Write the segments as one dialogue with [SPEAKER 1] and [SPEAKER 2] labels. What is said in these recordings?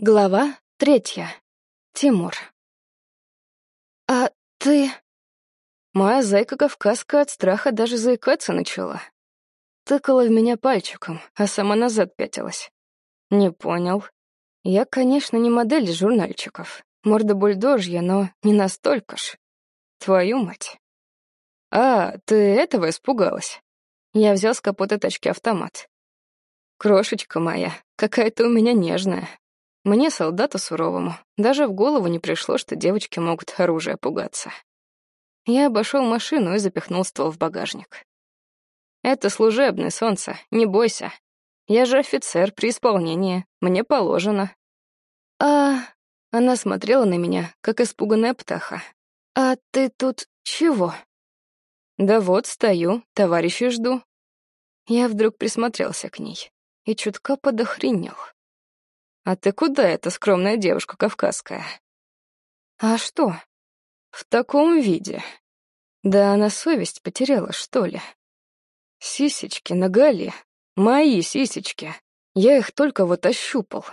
[SPEAKER 1] Глава третья. Тимур. «А ты...» Моя зайка-кавказка от страха даже заикаться начала. Тыкала в меня пальчиком, а сама назад пятилась. Не понял. Я, конечно, не модель журнальчиков. Морда бульдожья, но не настолько ж. Твою мать. А, ты этого испугалась? Я взял с капота тачки автомат. Крошечка моя, какая ты у меня нежная. Мне, солдату суровому, даже в голову не пришло, что девочки могут оружие пугаться. Я обошел машину и запихнул ствол в багажник. «Это служебное солнце, не бойся. Я же офицер при исполнении, мне положено». «А...» — она смотрела на меня, как испуганная птаха. «А ты тут чего?» «Да вот, стою, товарищи жду». Я вдруг присмотрелся к ней и чутка подохренел. «А ты куда эта скромная девушка кавказская?» «А что?» «В таком виде. Да она совесть потеряла, что ли?» «Сисечки на гале. Мои сисечки. Я их только вот ощупал.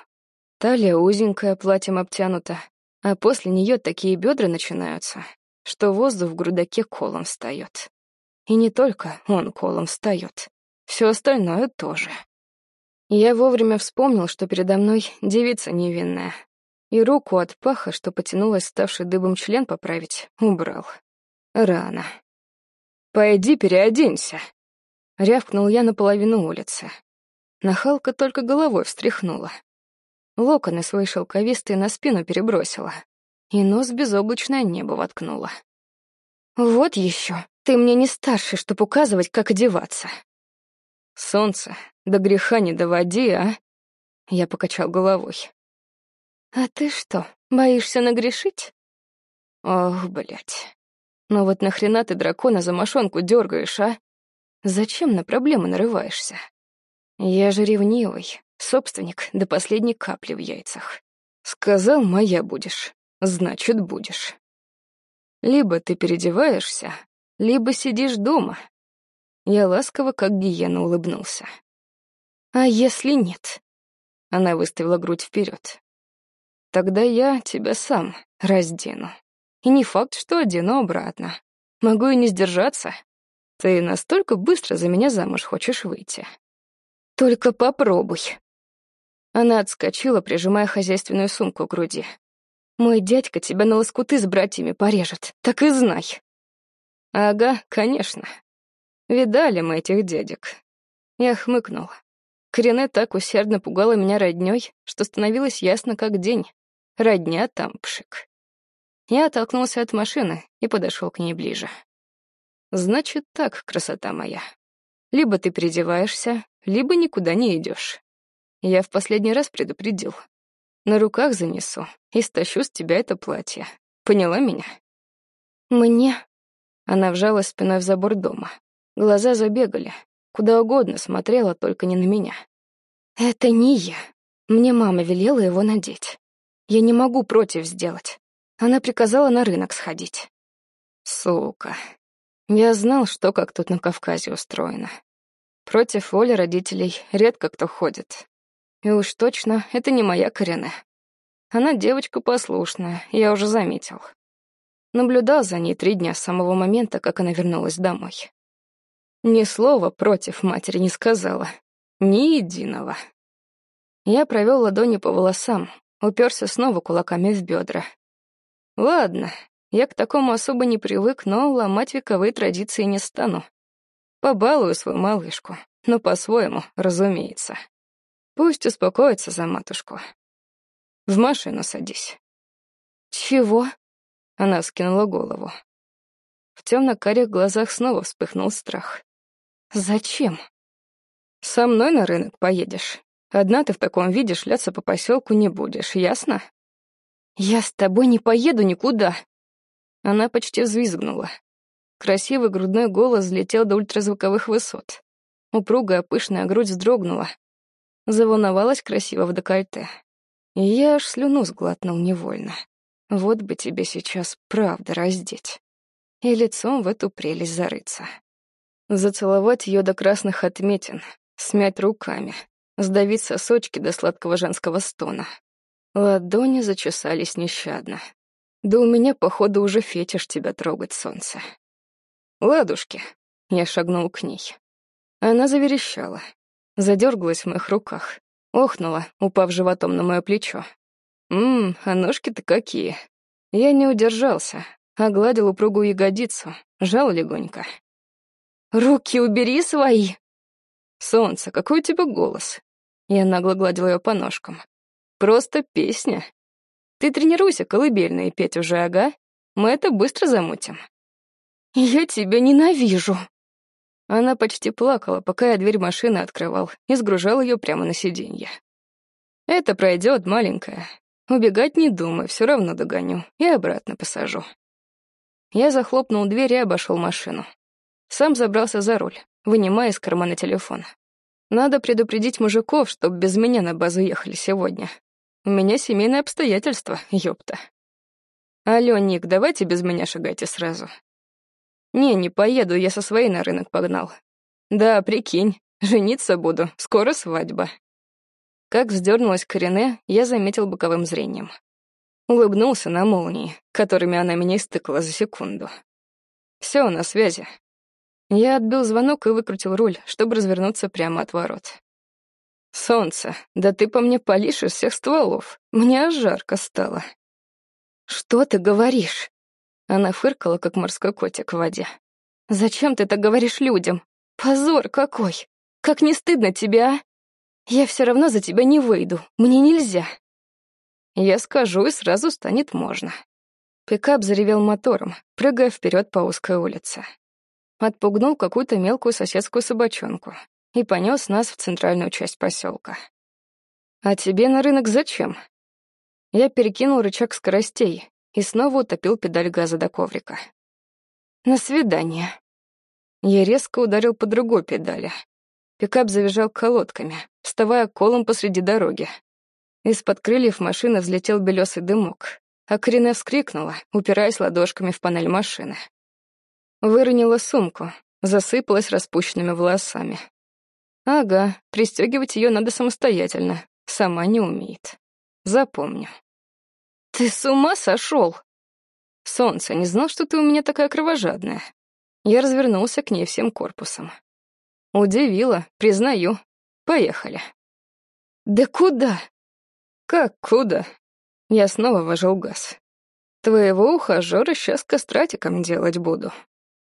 [SPEAKER 1] Талия узенькая, платьем обтянута, а после нее такие бедра начинаются, что воздух в грудаке колом встает. И не только он колом встает, все остальное тоже. Я вовремя вспомнил, что передо мной девица невинная, и руку от паха, что потянулась ставший дыбом член поправить, убрал. Рано. «Пойди переоденься», — рявкнул я наполовину улицы. Нахалка только головой встряхнула. Локоны свои шелковистые на спину перебросила, и нос безоблачное небо воткнула. «Вот еще, ты мне не старше, чтоб указывать, как одеваться». «Солнце, до греха не доводи, а?» Я покачал головой. «А ты что, боишься нагрешить?» «Ох, блядь. Ну вот нахрена ты дракона за мошонку дергаешь, а? Зачем на проблемы нарываешься? Я же ревнивый, собственник до последней капли в яйцах. Сказал, моя будешь, значит, будешь. Либо ты переодеваешься, либо сидишь дома, я ласково, как гиена, улыбнулся. «А если нет?» Она выставила грудь вперед. «Тогда я тебя сам раздену. И не факт, что одену обратно. Могу и не сдержаться. Ты настолько быстро за меня замуж хочешь выйти. Только попробуй». Она отскочила, прижимая хозяйственную сумку к груди. «Мой дядька тебя на лоскуты с братьями порежет, так и знай». «Ага, конечно», Видали мы этих дядек. Я хмыкнул. Корене так усердно пугала меня роднёй, что становилось ясно как день. Родня там пшик. Я оттолкнулся от машины и подошел к ней ближе. Значит так, красота моя. Либо ты переодеваешься, либо никуда не идешь. Я в последний раз предупредил. На руках занесу и стащу с тебя это платье. Поняла меня? Мне... Она вжалась спиной в забор дома. Глаза забегали. Куда угодно смотрела, только не на меня. «Это не я. Мне мама велела его надеть. Я не могу против сделать. Она приказала на рынок сходить». «Сука. Я знал, что как тут на Кавказе устроено. Против воли родителей редко кто ходит. И уж точно это не моя Корене. Она девочка послушная, я уже заметил. Наблюдал за ней три дня с самого момента, как она вернулась домой. Ни слова против матери не сказала. Ни единого. Я провел ладони по волосам, уперся снова кулаками в бедра. Ладно, я к такому особо не привык, но ломать вековые традиции не стану. Побалую свою малышку, но по-своему, разумеется. Пусть успокоится за матушку. В машину садись. Чего? Она вскинула голову. В темно-карих глазах снова вспыхнул страх. «Зачем?» «Со мной на рынок поедешь. Одна ты в таком виде шляться по поселку не будешь, ясно?» «Я с тобой не поеду никуда!» Она почти взвизгнула. Красивый грудной голос взлетел до ультразвуковых высот. Упругая пышная грудь вздрогнула. Заволновалась красиво в декольте. Я аж слюну сглотнул невольно. Вот бы тебе сейчас правда раздеть. И лицом в эту прелесть зарыться. Зацеловать ее до красных отметин, смять руками, сдавить сосочки до сладкого женского стона. Ладони зачесались нещадно. Да у меня, походу, уже фетиш тебя трогать, солнце. Ладушки. Я шагнул к ней. Она заверещала. Задергалась в моих руках. Охнула, упав животом на мое плечо. Ммм, а ножки-то какие. Я не удержался, огладил упругую ягодицу, жал легонько. «Руки убери свои!» «Солнце, какой у тебя голос!» Я нагло гладил ее по ножкам. «Просто песня. Ты тренируйся колыбельные петь уже, ага. Мы это быстро замутим». «Я тебя ненавижу!» Она почти плакала, пока я дверь машины открывал и сгружал ее прямо на сиденье. «Это пройдет, маленькая. Убегать не думай, все равно догоню и обратно посажу». Я захлопнул дверь и обошел машину. Сам забрался за руль, вынимая из кармана телефон. Надо предупредить мужиков, чтоб без меня на базу ехали сегодня. У меня семейные обстоятельства, ёпта. Алло, Ник, давайте без меня шагайте сразу. Не, не поеду, я со своей на рынок погнал. Да, прикинь, жениться буду, скоро свадьба. Как вздернулась Корене, я заметил боковым зрением. Улыбнулся на молнии, которыми она меня истыкала за секунду. Все на связи. Я отбил звонок и выкрутил руль, чтобы развернуться прямо от ворот. «Солнце, да ты по мне палишь из всех стволов. Мне аж жарко стало». «Что ты говоришь?» Она фыркала, как морской котик в воде. «Зачем ты так говоришь людям? Позор какой! Как не стыдно тебе, а? Я все равно за тебя не выйду, мне нельзя». Я скажу, и сразу станет можно. Пикап заревел мотором, прыгая вперед по узкой улице отпугнул какую-то мелкую соседскую собачонку и понес нас в центральную часть поселка. «А тебе на рынок зачем?» Я перекинул рычаг скоростей и снова утопил педаль газа до коврика. «На свидание». Я резко ударил по другой педали. Пикап завизжал колодками, вставая колом посреди дороги. Из-под крыльев машины взлетел белесый дымок, а Корене вскрикнула, упираясь ладошками в панель машины. Выронила сумку, засыпалась распущенными волосами. Ага, пристегивать ее надо самостоятельно, сама не умеет. Запомню. Ты с ума сошел? Солнце, не знал, что ты у меня такая кровожадная. Я развернулся к ней всем корпусом. Удивила, признаю. Поехали. Да куда? Как куда? Я снова вожил газ. Твоего ухажера сейчас кастратиком делать буду.